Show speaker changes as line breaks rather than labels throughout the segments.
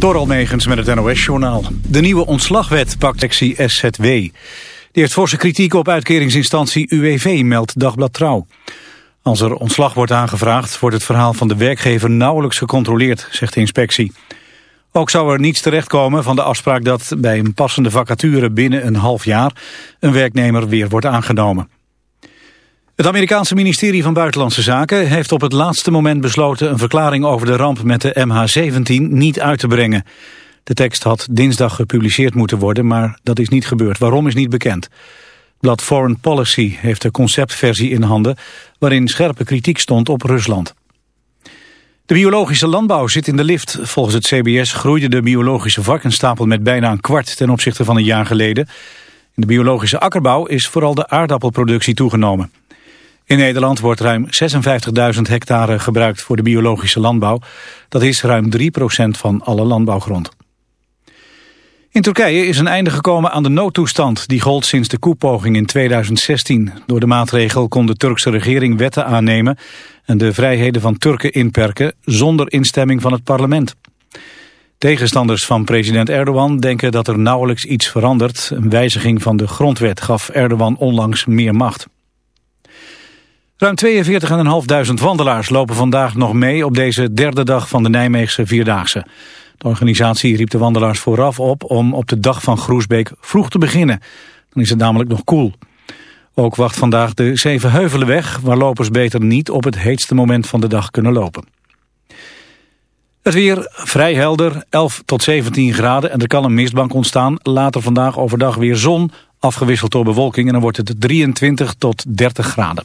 Door Almegens met het NOS-journaal. De nieuwe ontslagwet pakt sectie SZW. Die heeft forse kritiek op uitkeringsinstantie UWV, meldt Dagblad Trouw. Als er ontslag wordt aangevraagd, wordt het verhaal van de werkgever nauwelijks gecontroleerd, zegt de inspectie. Ook zou er niets terechtkomen van de afspraak dat bij een passende vacature binnen een half jaar een werknemer weer wordt aangenomen. Het Amerikaanse ministerie van Buitenlandse Zaken heeft op het laatste moment besloten een verklaring over de ramp met de MH17 niet uit te brengen. De tekst had dinsdag gepubliceerd moeten worden, maar dat is niet gebeurd. Waarom is niet bekend. Blad Foreign Policy heeft de conceptversie in handen waarin scherpe kritiek stond op Rusland. De biologische landbouw zit in de lift. Volgens het CBS groeide de biologische varkensstapel met bijna een kwart ten opzichte van een jaar geleden. In de biologische akkerbouw is vooral de aardappelproductie toegenomen. In Nederland wordt ruim 56.000 hectare gebruikt voor de biologische landbouw. Dat is ruim 3% van alle landbouwgrond. In Turkije is een einde gekomen aan de noodtoestand die gold sinds de koepoging in 2016. Door de maatregel kon de Turkse regering wetten aannemen en de vrijheden van Turken inperken zonder instemming van het parlement. Tegenstanders van president Erdogan denken dat er nauwelijks iets verandert. Een wijziging van de grondwet gaf Erdogan onlangs meer macht. Ruim 42.500 wandelaars lopen vandaag nog mee op deze derde dag van de Nijmeegse Vierdaagse. De organisatie riep de wandelaars vooraf op om op de dag van Groesbeek vroeg te beginnen. Dan is het namelijk nog koel. Ook wacht vandaag de Zevenheuvelenweg, waar lopers beter niet op het heetste moment van de dag kunnen lopen. Het weer vrij helder, 11 tot 17 graden en er kan een mistbank ontstaan. Later vandaag overdag weer zon, afgewisseld door bewolking en dan wordt het 23 tot 30 graden.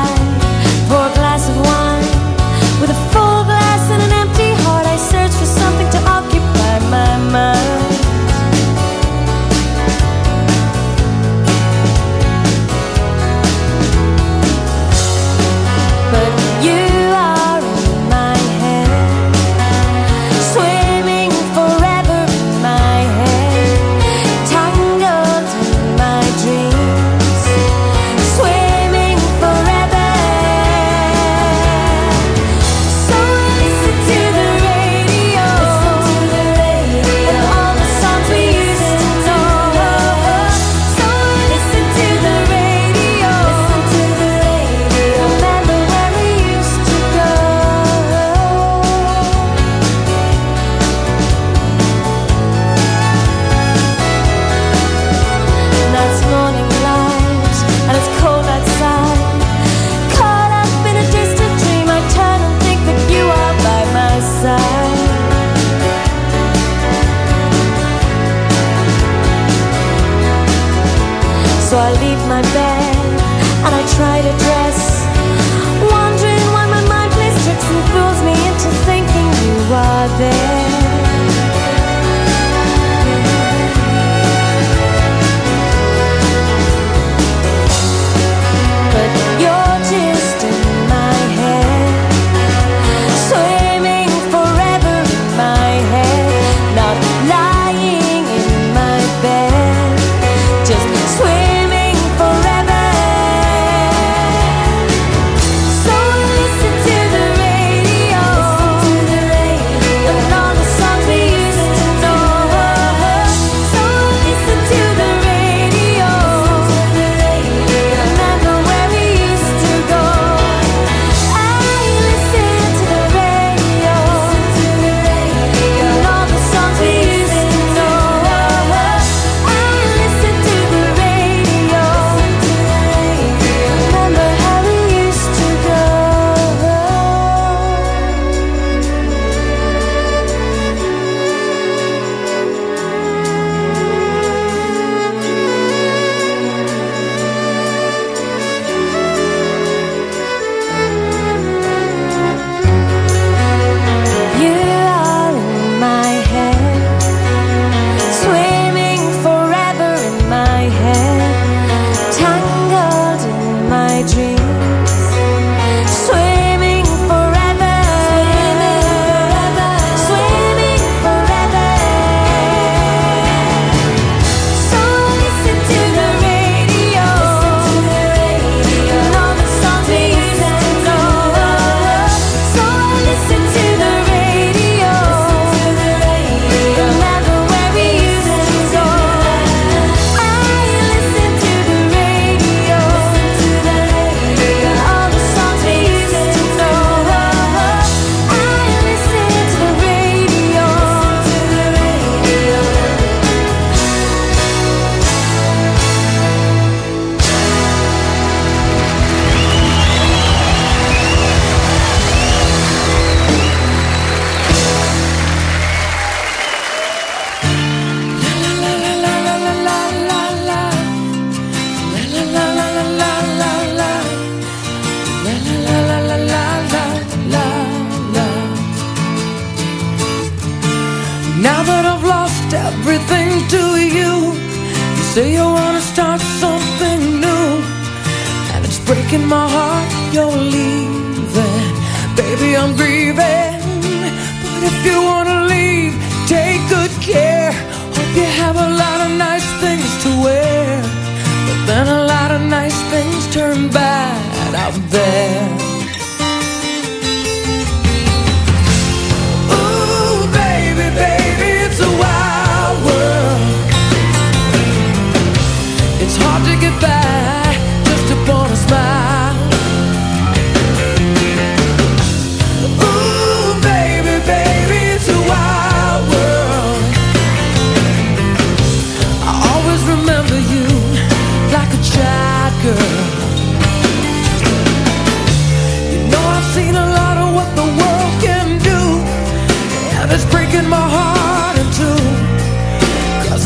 So I
leave my bed and I try to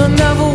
never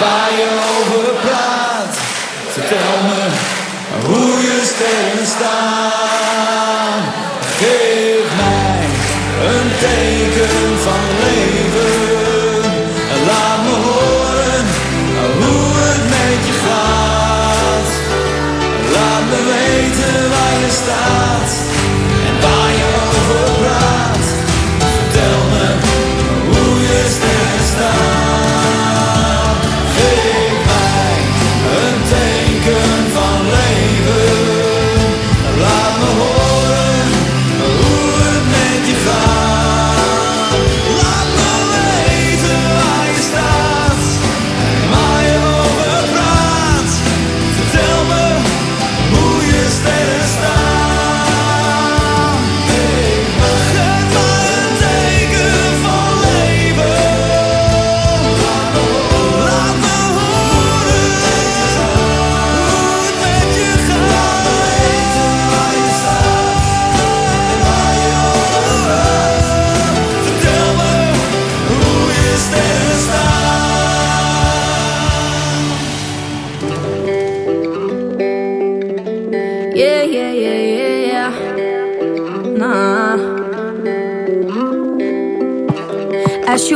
Waar je over praat. Vertel me hoe je sterren staan. Geef mij een teken van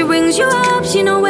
she rings you up, she know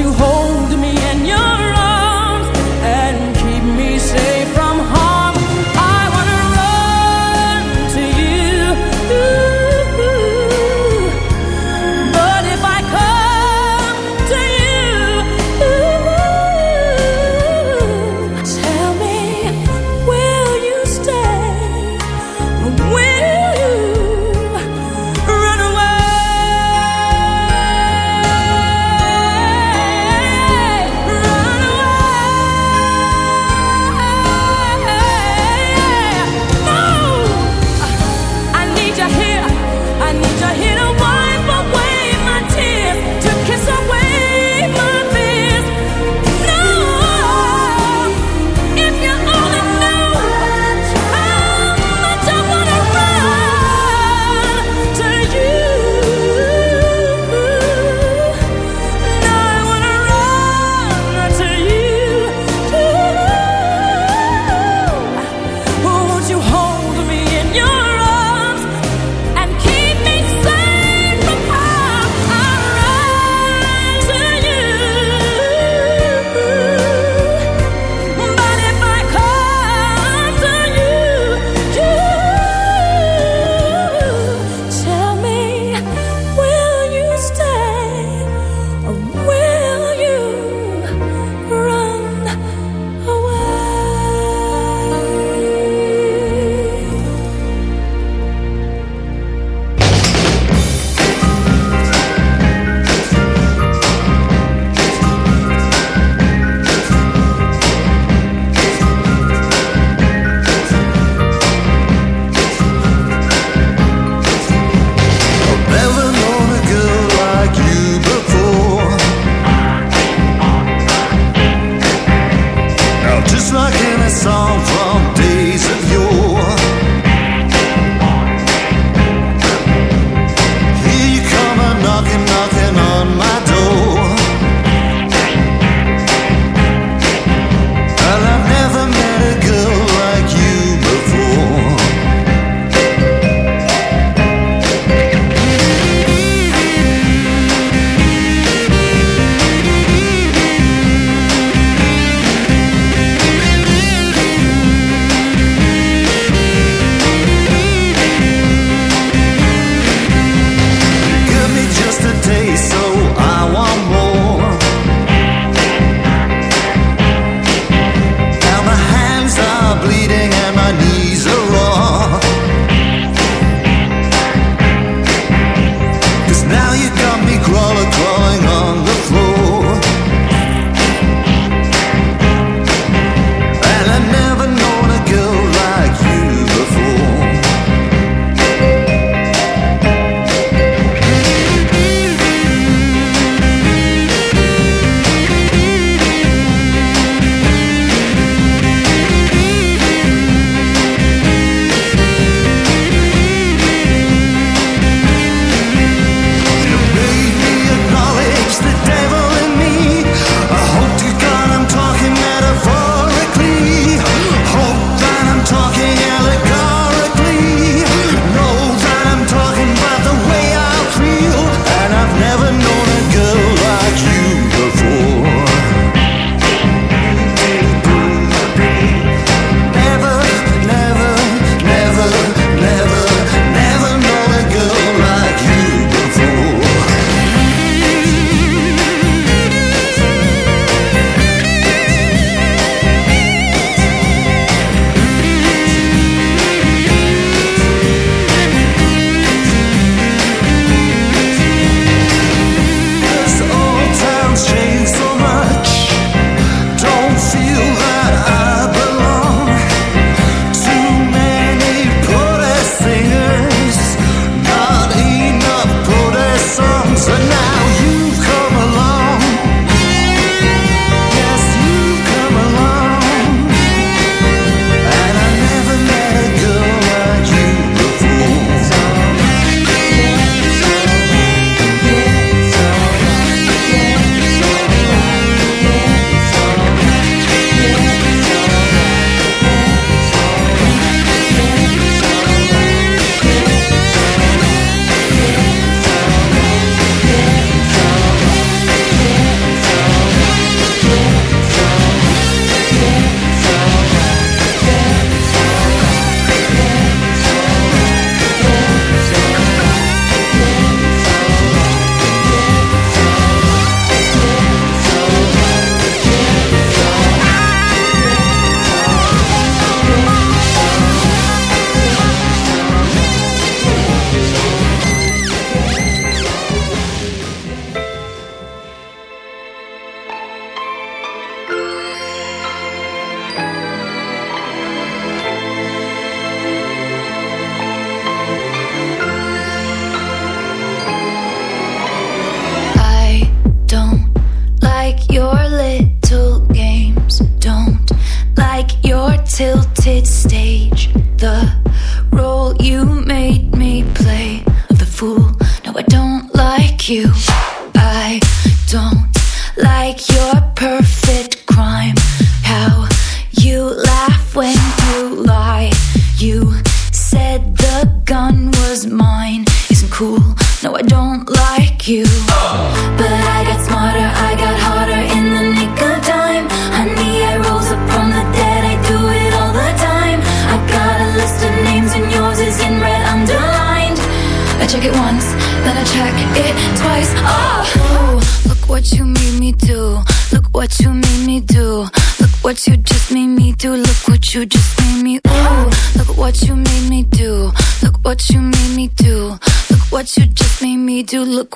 You
hold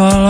fall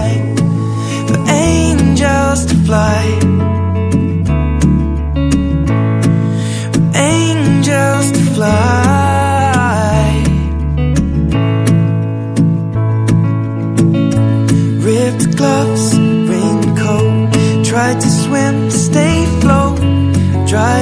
angels to fly. Angels to fly. Ripped gloves, raincoat. Tried to swim, stay float. Dry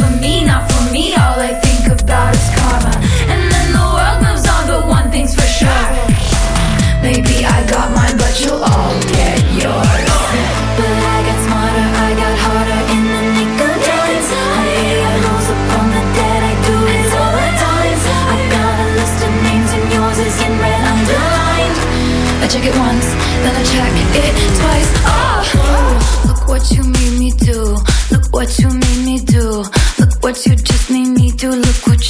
me, not for me. All I think about is karma. And then the world moves on, but one thing's for sure. Maybe I got mine, but you'll all get yours. But I got smarter, I got harder in the nick of time. I the dead, I do all the. I got a list of names, and yours is in red underlined. I check it once, then I check it twice. Oh,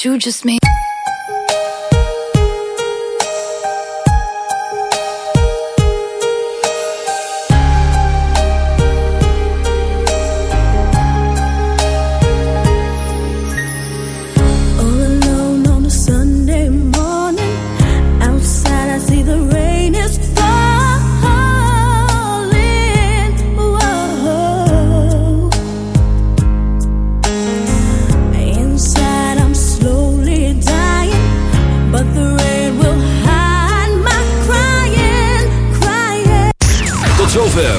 You just made.